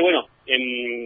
bueno,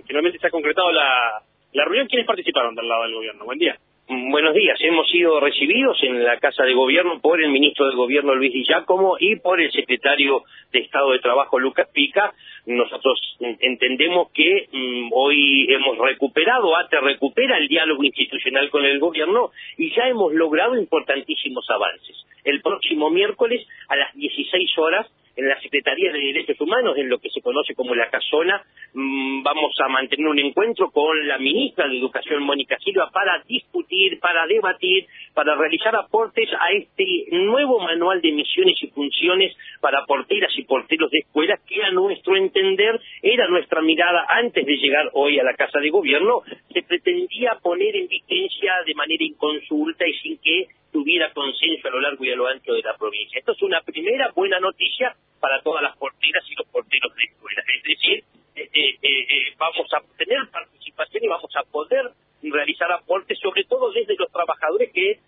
finalmente se ha concretado la, reunión. ¿Quiénes participaron del lado del gobierno? Buen día. Mm, buenos días. Hemos sido recibidos en la Casa de Gobierno por el ministro de Gobierno Luis Di Giacomo y por el secretario de Estado de Trabajo Lucas Pica. Nosotros entendemos que mm, hoy hemos recuperado, ATE recupera el diálogo institucional con el gobierno y ya hemos logrado importantísimos avances. El próximo miércoles a las 16 horas en la Secretaría de Derechos Humanos, en lo que se conoce como la Casona, mm, vamos a mantener un encuentro con la ministra de Educación, Mónica Silva, para discutir, para debatir, para realizar aportes a este nuevo manual de misiones y funciones para porteras y porteros de escuelas, que a nuestro entender era nuestra mirada antes de llegar hoy a la Casa de Gobierno, se pretendía poner en vigencia de manera inconsulta y sin que tuviera consenso a lo largo y a lo ancho de la provincia. Esto es una primera buena noticia para todas las porteras y los porteros de escuelas. Es decir, eh, eh, eh, vamos a tener participación y vamos a poder realizar aportes, sobre todo desde los trabajadores que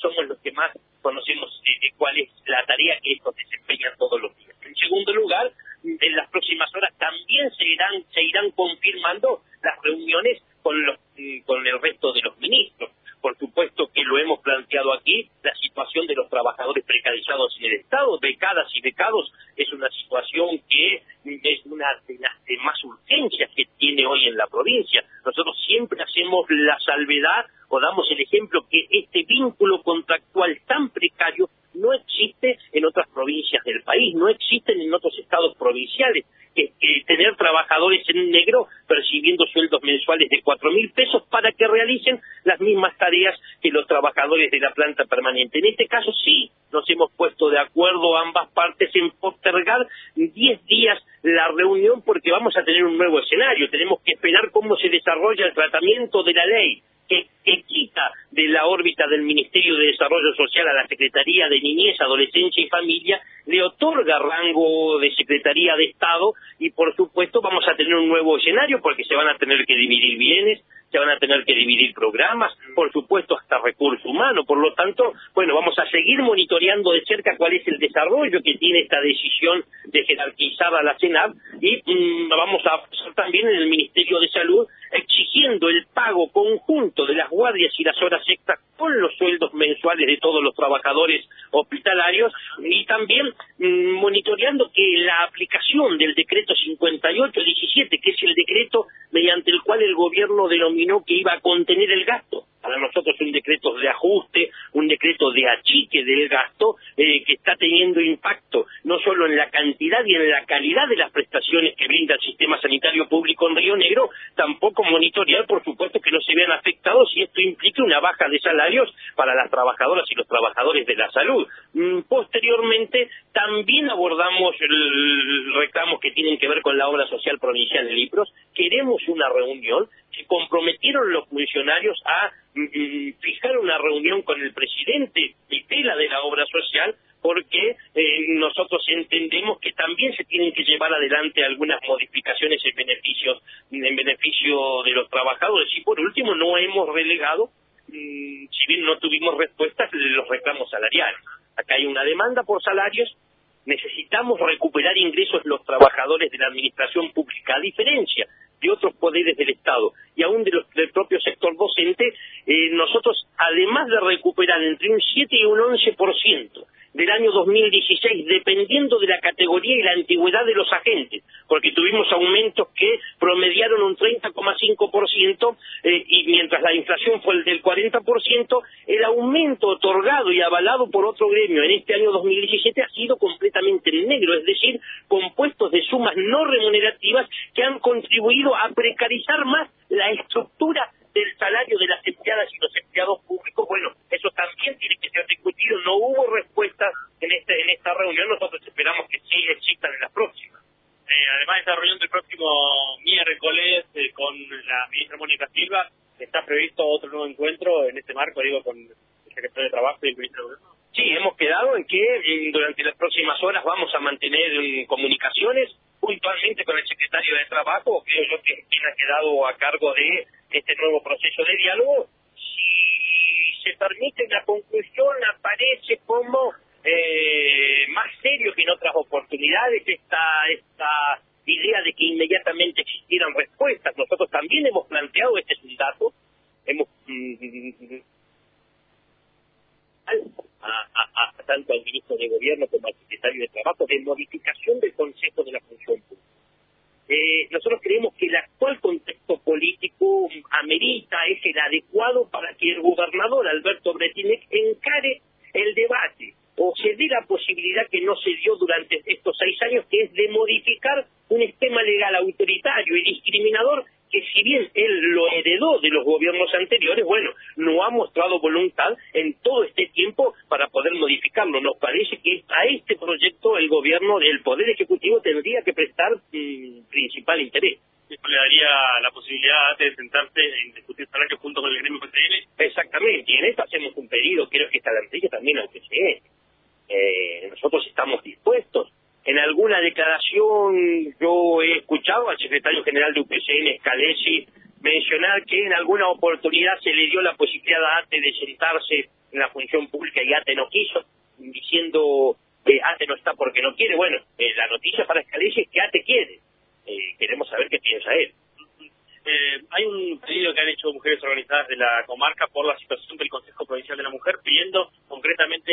somos los que más conocemos cuál es la tarea que estos desempeñan todos los días. En segundo lugar, en las próximas horas también se irán, se irán confirmando las reuniones con, los, con el resto de los ministros. Por supuesto que lo hemos planteado aquí, la situación de los trabajadores precarizados en el Estado, becadas y becados, es una situación que es una de las más urgencias que tiene hoy en la provincia. Nosotros siempre hacemos la salvedad o damos el ejemplo que este vínculo contractual tan precario no existe en otras provincias del país, no existen en otros estados provinciales. Que, tener trabajadores en negro percibiendo sueldos mensuales de cuatro mil pesos para que realicen las mismas tareas que los trabajadores de la planta permanente. En este caso sí nos hemos puesto de acuerdo ambas partes en postergar diez días la reunión porque vamos a tener un nuevo escenario. Tenemos que esperar cómo se desarrolla el tratamiento de la ley que, de la órbita del Ministerio de Desarrollo Social a la Secretaría de Niñez, Adolescencia y Familia, le otorga rango de Secretaría de Estado y por supuesto vamos a tener un nuevo escenario porque se van a tener que dividir bienes, se van a tener que dividir programas, por supuesto hasta recursos humanos, por lo tanto, bueno, vamos a seguir monitoreando de cerca cuál es el desarrollo que tiene esta decisión de jerarquizar a la CENAP y mm, vamos a también en el Ministerio de Salud exigiendo el pago conjunto de las guardias y las horas extras con los sueldos mensuales de todos los trabajadores hospitalarios y también mm, monitoreando que la aplicación del decreto 5817, que es el decreto mediante el cual el gobierno denominó que iba a contener el gasto, para nosotros un decreto de ajuste, un decreto de achique del gasto eh, que está teniendo impacto no solo en la cantidad y en la calidad de las prestaciones que brinda el sistema sanitario público en Río Negro, tampoco monitorear, por supuesto, que no se vean afectados y esto implica una baja de salarios para las trabajadoras y los trabajadores de la salud. Mm, posteriormente, también abordamos reclamos que tienen que ver con la obra social provincial de Libros. Queremos una reunión se comprometieron los funcionarios a fijar una reunión con el presidente de tela de la obra social porque eh, nosotros entendemos que también se tienen que llevar adelante algunas modificaciones en beneficio en beneficio de los trabajadores. Y por último no hemos relegado mm, si bien no tuvimos respuestas los reclamos salariales. Acá hay una demanda por salarios necesitamos recuperar ingresos los trabajadores de la administración pública a diferencia de otros poderes del Estado y aún de los, del propio sector docente, eh, nosotros, además de recuperar entre un 7 y un 11% del año 2016, dependiendo de la categoría y la antigüedad de los agentes, porque tuvimos aumentos que promediaron un 30,5% eh, y mientras la inflación fue el del 40%, el aumento otorgado y avalado por otro gremio en este año 2017 ha sido completamente negro, es decir, compuestos de sumas no remunerativas que han contribuido a precarizar más la estructura del salario de las empleadas y los empleados tiene que ser discutido. No hubo respuesta en, este, en esta reunión, nosotros esperamos que sí existan en las próximas. Eh, además de esta reunión del próximo miércoles eh, con la ministra Mónica Silva, está previsto otro nuevo encuentro en este marco, digo, con el secretario de Trabajo y el ministro de. Sí, hemos quedado en que eh, durante las próximas horas vamos a mantener comunicaciones puntualmente con el secretario de Trabajo, creo yo que quien ha quedado a cargo de este nuevo proceso de diálogo, se permite la conclusión aparece como eh, más serio que en otras oportunidades esta, idea de que inmediatamente existieran respuestas. Nosotros también hemos planteado, este es hemos mm, a, tanto al ministro de Gobierno como al secretario de Trabajo de modificación del Consejo de la Función Pública. Eh, nosotros creemos que el el adecuado para que el gobernador Alberto Bretinec encare el debate o se dé la posibilidad que no se dio durante estos seis años, que es de modificar un esquema legal autoritario y discriminador que si bien él lo heredó de los gobiernos anteriores, bueno, no ha mostrado voluntad en todo este tiempo para poder modificarlo. Nos parece que a este proyecto el gobierno, el Poder Ejecutivo tendría que prestar mm, principal interés. Esto le daría la posibilidad de sentarse en discutir salario junto con el gremio PCN. Exactamente, y en esto hacemos un pedido, creo que esta garantía también al PCN. Eh, nosotros estamos dispuestos en alguna declaración yo he escuchado al secretario general de UPCN, Scalesi, mencionar que en alguna oportunidad se le dio la posibilidad a ATE de sentarse en la función pública y ATE no quiso, diciendo que ATE no está porque no quiere. Bueno, eh, la noticia para Scalesi es que ATE quiere. Eh, queremos saber piensa él. Eh, hay un pedido que han hecho mujeres organizadas de la comarca por la situación del Consejo Provincial de la Mujer pidiendo concretamente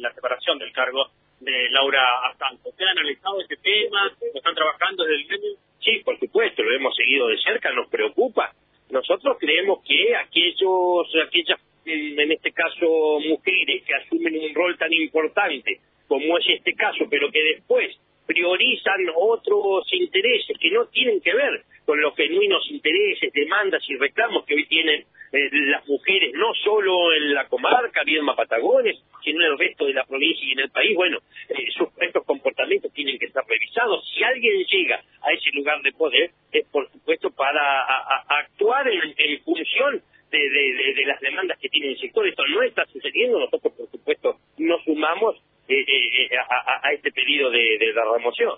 la separación del cargo de Laura Astanto. ¿Usted ha analizado este tema? ¿Lo están trabajando desde el gremio? Sí, por supuesto, lo hemos seguido de cerca, nos preocupa. Nosotros creemos que aquellos, aquellas, en este caso, mujeres que asumen un rol tan importante como es este caso, pero que después priorizan otros intereses que no tienen que ver con los genuinos intereses, demandas y reclamos que hoy tienen eh, las mujeres, no solo en la comarca, Viedma Patagones, sino en el resto de la provincia y en el país, bueno, eh, estos comportamientos tienen que ser revisados. Si alguien llega a ese lugar de poder, es por supuesto para actuar en, función de, las demandas que tiene el sector. Esto no está sucediendo, nosotros por supuesto nos sumamos eh, a, este pedido de, la remoción.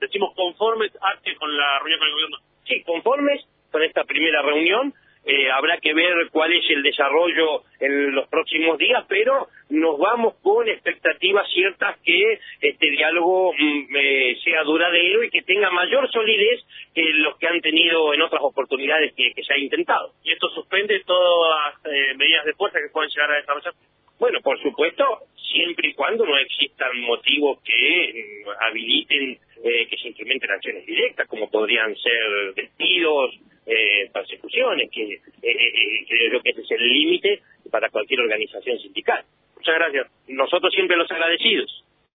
decimos conformes con la reunión con el gobierno. Sí, conformes con esta primera reunión. Eh, habrá que ver cuál es el desarrollo en los próximos días, pero nos vamos con expectativas ciertas que este diálogo mm, eh, sea duradero y que tenga mayor solidez que los que han tenido en otras oportunidades que, se ha intentado. ¿Y esto suspende todas las eh, medidas de fuerza que pueden llegar a desarrollar? Bueno, por supuesto, siempre y cuando no existan motivos que mm, habiliten que se implementen acciones directas, como podrían ser despidos, eh, persecuciones, que eh, eh, creo que ese es el límite para cualquier organización sindical. Muchas gracias. Nosotros siempre los agradecidos.